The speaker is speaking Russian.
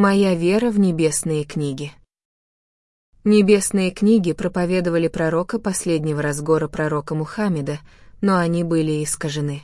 Моя вера в небесные книги. Небесные книги проповедовали пророка последнего разгора пророка Мухаммеда, но они были искажены.